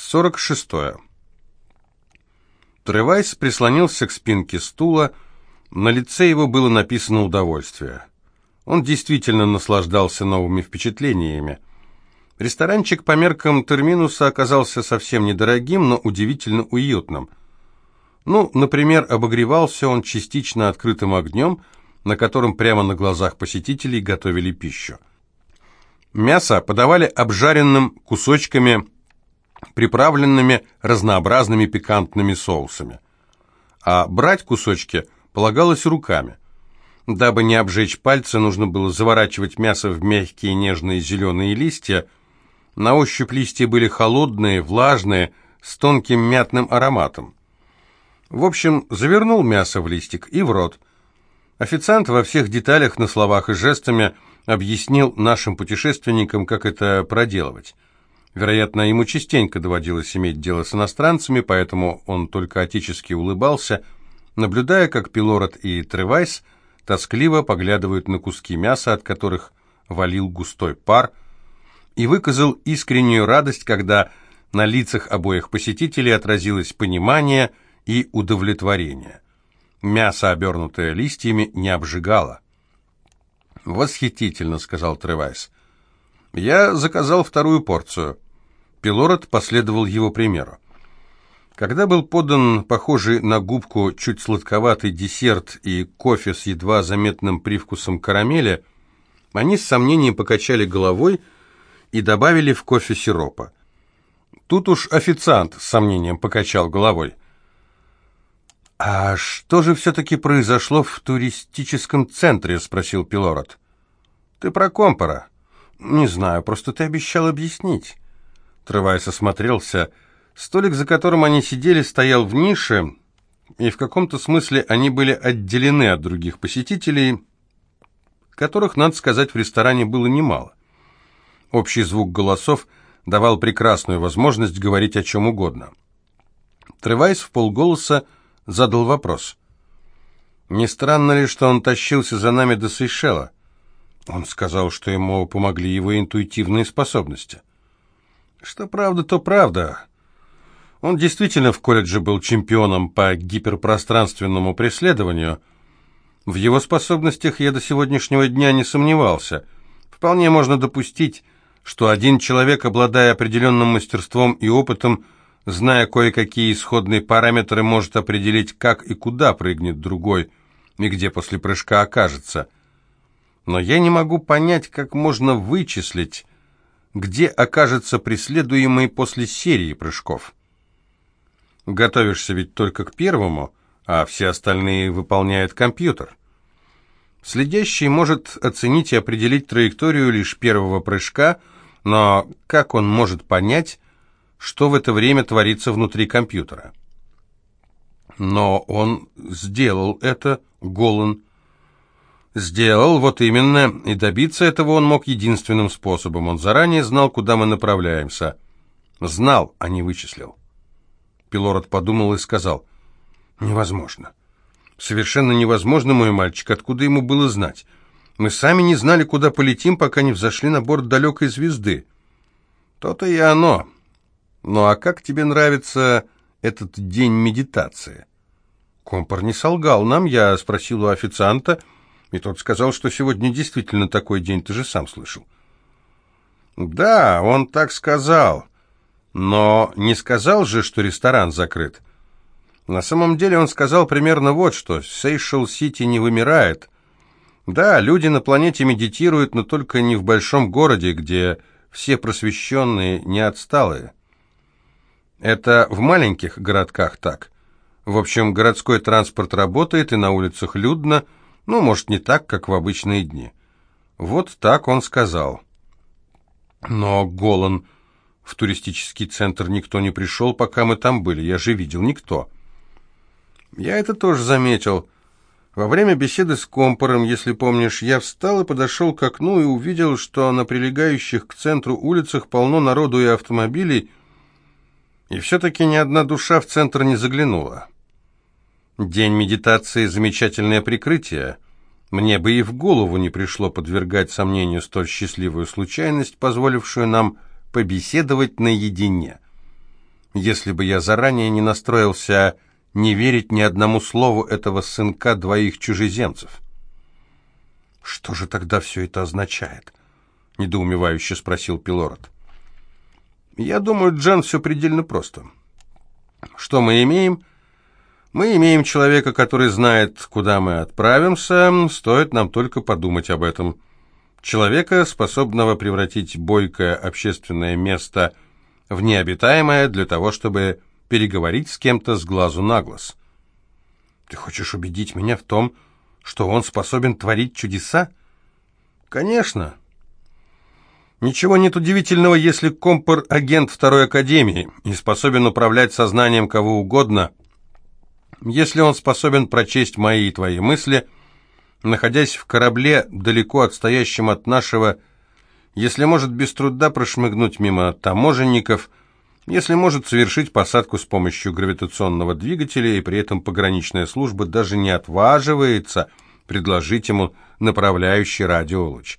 46. Тревайс прислонился к спинке стула, на лице его было написано удовольствие. Он действительно наслаждался новыми впечатлениями. Ресторанчик по меркам терминуса оказался совсем недорогим, но удивительно уютным. Ну, например, обогревался он частично открытым огнем, на котором прямо на глазах посетителей готовили пищу. Мясо подавали обжаренным кусочками, приправленными разнообразными пикантными соусами. А брать кусочки полагалось руками. Дабы не обжечь пальцы, нужно было заворачивать мясо в мягкие нежные зеленые листья. На ощупь листья были холодные, влажные, с тонким мятным ароматом. В общем, завернул мясо в листик и в рот. Официант во всех деталях на словах и жестами объяснил нашим путешественникам, как это проделывать. Вероятно, ему частенько доводилось иметь дело с иностранцами, поэтому он только отечески улыбался, наблюдая, как Пилород и Тревайс – тоскливо поглядывают на куски мяса, от которых валил густой пар, и выказал искреннюю радость, когда на лицах обоих посетителей отразилось понимание и удовлетворение. Мясо, обернутое листьями, не обжигало. «Восхитительно», — сказал Тревайс. «Я заказал вторую порцию». Пилород последовал его примеру. Когда был подан похожий на губку чуть сладковатый десерт и кофе с едва заметным привкусом карамели, они с сомнением покачали головой и добавили в кофе сиропа. Тут уж официант с сомнением покачал головой. «А что же все-таки произошло в туристическом центре?» — спросил Пилород. «Ты про компора?» «Не знаю, просто ты обещал объяснить». Трывайс осмотрелся — Столик, за которым они сидели, стоял в нише, и в каком-то смысле они были отделены от других посетителей, которых, надо сказать, в ресторане было немало. Общий звук голосов давал прекрасную возможность говорить о чем угодно. Тревайс в полголоса задал вопрос. «Не странно ли, что он тащился за нами до Сейшела?» Он сказал, что ему помогли его интуитивные способности. «Что правда, то правда. Он действительно в колледже был чемпионом по гиперпространственному преследованию. В его способностях я до сегодняшнего дня не сомневался. Вполне можно допустить, что один человек, обладая определенным мастерством и опытом, зная кое-какие исходные параметры, может определить, как и куда прыгнет другой, и где после прыжка окажется. Но я не могу понять, как можно вычислить, где окажется преследуемый после серии прыжков. Готовишься ведь только к первому, а все остальные выполняет компьютер. Следящий может оценить и определить траекторию лишь первого прыжка, но как он может понять, что в это время творится внутри компьютера? Но он сделал это, Голан. Сделал, вот именно, и добиться этого он мог единственным способом. Он заранее знал, куда мы направляемся. Знал, а не вычислил. Пилород подумал и сказал, «Невозможно. Совершенно невозможно, мой мальчик. Откуда ему было знать? Мы сами не знали, куда полетим, пока не взошли на борт далекой звезды». «То-то и оно. Ну а как тебе нравится этот день медитации?» Компор не солгал нам, я спросил у официанта, и тот сказал, что сегодня действительно такой день, ты же сам слышал. «Да, он так сказал. Но не сказал же, что ресторан закрыт. На самом деле он сказал примерно вот что. Сейшел-Сити не вымирает. Да, люди на планете медитируют, но только не в большом городе, где все просвещенные не отсталые. Это в маленьких городках так. В общем, городской транспорт работает, и на улицах людно, ну, может, не так, как в обычные дни. Вот так он сказал. Но Голан в туристический центр никто не пришел, пока мы там были. Я же видел, никто. Я это тоже заметил. Во время беседы с Компором, если помнишь, я встал и подошел к окну и увидел, что на прилегающих к центру улицах полно народу и автомобилей, и все-таки ни одна душа в центр не заглянула. День медитации — замечательное прикрытие. Мне бы и в голову не пришло подвергать сомнению столь счастливую случайность, позволившую нам побеседовать наедине. если бы я заранее не настроился не верить ни одному слову этого сынка двоих чужеземцев. «Что же тогда все это означает?» — недоумевающе спросил Пилород. «Я думаю, Джан, все предельно просто. Что мы имеем?» «Мы имеем человека, который знает, куда мы отправимся, стоит нам только подумать об этом. Человека, способного превратить бойкое общественное место в необитаемое для того, чтобы переговорить с кем-то с глазу на глаз». «Ты хочешь убедить меня в том, что он способен творить чудеса? Конечно. Ничего нет удивительного, если компор – агент второй академии и способен управлять сознанием кого угодно, если он способен прочесть мои и твои мысли, находясь в корабле, далеко отстоящем от нашего, если может без труда прошмыгнуть мимо таможенников – если может совершить посадку с помощью гравитационного двигателя, и при этом пограничная служба даже не отваживается предложить ему направляющий радиолуч.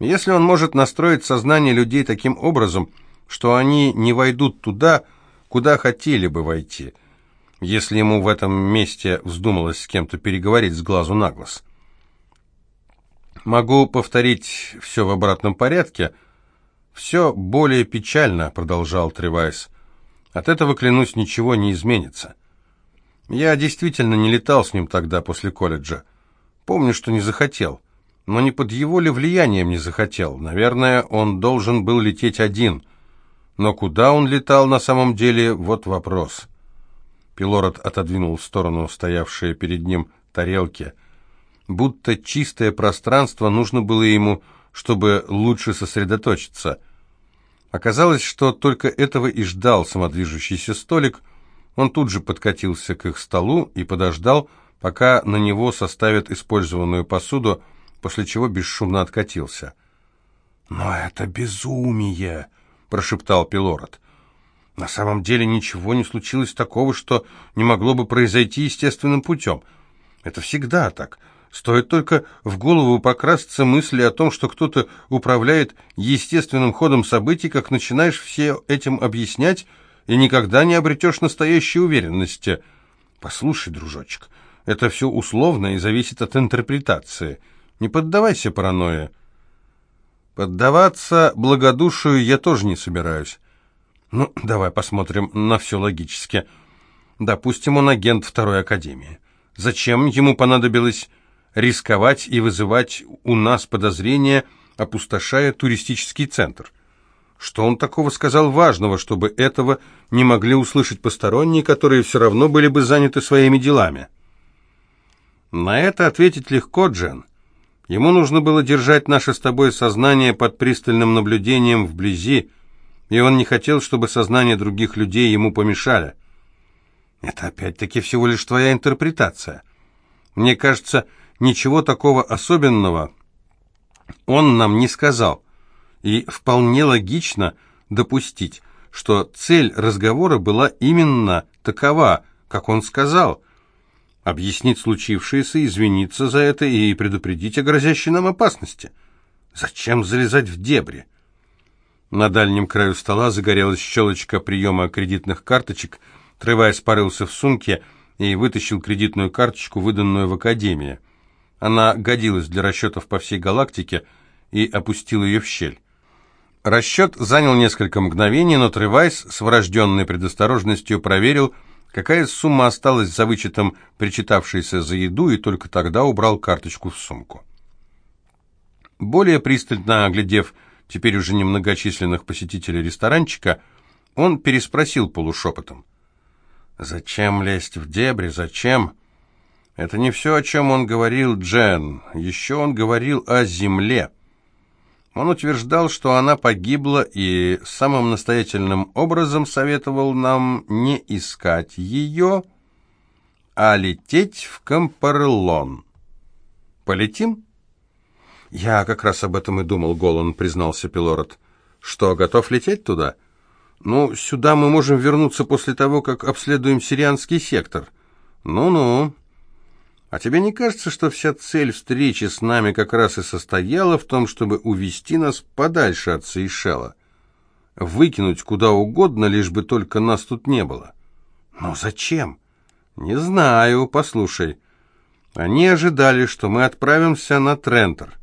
Если он может настроить сознание людей таким образом, что они не войдут туда, куда хотели бы войти, если ему в этом месте вздумалось с кем-то переговорить с глазу на глаз. Могу повторить все в обратном порядке – «Все более печально», — продолжал Тревайс. «От этого, клянусь, ничего не изменится. Я действительно не летал с ним тогда после колледжа. Помню, что не захотел. Но не под его ли влиянием не захотел. Наверное, он должен был лететь один. Но куда он летал на самом деле, вот вопрос». Пилород отодвинул в сторону стоявшие перед ним тарелки. Будто чистое пространство нужно было ему чтобы лучше сосредоточиться. Оказалось, что только этого и ждал самодвижущийся столик. Он тут же подкатился к их столу и подождал, пока на него составят использованную посуду, после чего бесшумно откатился. «Но это безумие!» — прошептал Пилород. «На самом деле ничего не случилось такого, что не могло бы произойти естественным путем. Это всегда так. Стоит только в голову покрасться мысли о том, что кто-то управляет естественным ходом событий, как начинаешь все этим объяснять, и никогда не обретешь настоящей уверенности. Послушай, дружочек, это все условно и зависит от интерпретации. Не поддавайся паранойе. Поддаваться благодушию я тоже не собираюсь. Ну, давай посмотрим на все логически. Допустим, он агент второй академии. Зачем ему понадобилось рисковать и вызывать у нас подозрения, опустошая туристический центр. Что он такого сказал важного, чтобы этого не могли услышать посторонние, которые все равно были бы заняты своими делами? На это ответить легко, Джен. Ему нужно было держать наше с тобой сознание под пристальным наблюдением вблизи, и он не хотел, чтобы сознание других людей ему помешали. Это опять-таки всего лишь твоя интерпретация. Мне кажется, Ничего такого особенного он нам не сказал. И вполне логично допустить, что цель разговора была именно такова, как он сказал. Объяснить случившееся, извиниться за это и предупредить о грозящей нам опасности. Зачем залезать в дебри? На дальнем краю стола загорелась щелочка приема кредитных карточек. Тревайс порылся в сумке и вытащил кредитную карточку, выданную в академии. Она годилась для расчетов по всей галактике и опустил ее в щель. Расчет занял несколько мгновений, но Тревайс с врожденной предосторожностью проверил, какая сумма осталась за вычетом причитавшейся за еду, и только тогда убрал карточку в сумку. Более пристально оглядев теперь уже немногочисленных посетителей ресторанчика, он переспросил полушепотом. «Зачем лезть в дебри? Зачем?» Это не все, о чем он говорил, Джен. Еще он говорил о земле. Он утверждал, что она погибла, и самым настоятельным образом советовал нам не искать ее, а лететь в Кампарлон. «Полетим?» «Я как раз об этом и думал, Голан», — признался Пилород. «Что, готов лететь туда?» «Ну, сюда мы можем вернуться после того, как обследуем сирианский сектор». «Ну-ну». А тебе не кажется, что вся цель встречи с нами как раз и состояла в том, чтобы увести нас подальше от Сейшела? выкинуть куда угодно, лишь бы только нас тут не было. Но зачем? Не знаю, послушай. Они ожидали, что мы отправимся на Трентер.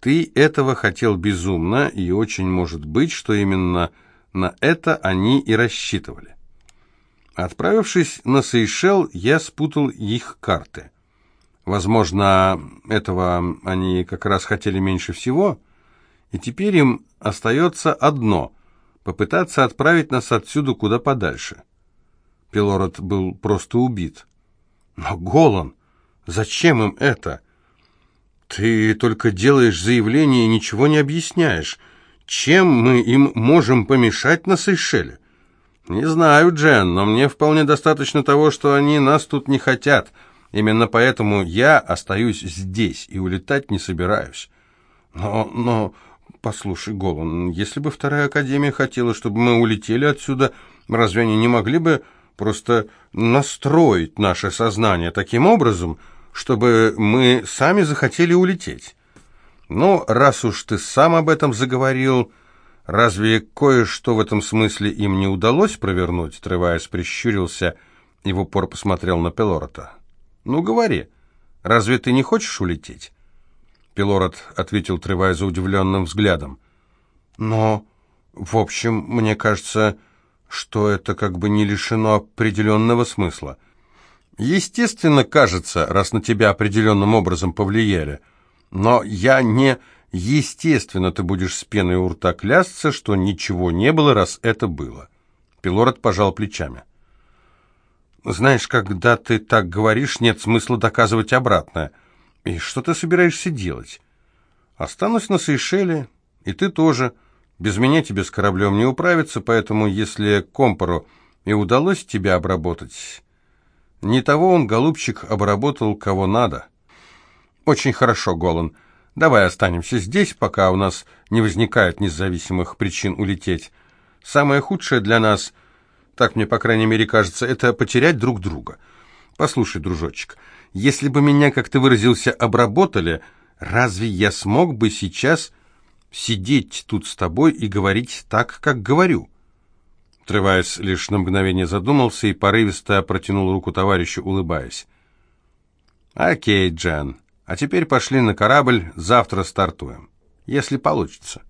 Ты этого хотел безумно, и очень может быть, что именно на это они и рассчитывали. Отправившись на Сейшел, я спутал их карты. Возможно, этого они как раз хотели меньше всего, и теперь им остается одно — попытаться отправить нас отсюда куда подальше. Пилород был просто убит. Но, Голан, зачем им это? Ты только делаешь заявление и ничего не объясняешь. Чем мы им можем помешать на Сейшеле? Не знаю, Джен, но мне вполне достаточно того, что они нас тут не хотят. Именно поэтому я остаюсь здесь и улетать не собираюсь. Но, но, послушай, Голан, если бы вторая академия хотела, чтобы мы улетели отсюда, разве они не могли бы просто настроить наше сознание таким образом, чтобы мы сами захотели улететь. Ну, раз уж ты сам об этом заговорил, разве кое-что в этом смысле им не удалось провернуть? Треваясь, прищурился и в упор посмотрел на Пелорота. Ну, говори, разве ты не хочешь улететь? Пилорот ответил, тревая за удивленным взглядом. Но, в общем, мне кажется, что это как бы не лишено определенного смысла. Естественно, кажется, раз на тебя определенным образом повлияли. Но я не... Естественно, ты будешь с пеной у рта клясться, что ничего не было, раз это было. Пилород пожал плечами. Знаешь, когда ты так говоришь, нет смысла доказывать обратное. И что ты собираешься делать? Останусь на Сейшеле, и ты тоже. Без меня тебе с кораблем не управиться, поэтому если Компору и удалось тебя обработать, не того он, голубчик, обработал, кого надо. Очень хорошо, Голан. Давай останемся здесь, пока у нас не возникает независимых причин улететь. Самое худшее для нас, так мне, по крайней мере, кажется, это потерять друг друга. Послушай, дружочек, если бы меня, как ты выразился, обработали, разве я смог бы сейчас сидеть тут с тобой и говорить так, как говорю?» Тревайс лишь на мгновение задумался и порывисто протянул руку товарищу, улыбаясь. «Окей, Джен, а теперь пошли на корабль, завтра стартуем, если получится».